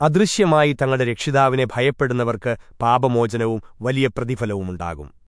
അദൃശ്യമായി തങ്ങളുടെ രക്ഷിതാവിനെ ഭയപ്പെടുന്നവർക്ക് പാപമോചനവും വലിയ പ്രതിഫലവുമുണ്ടാകും.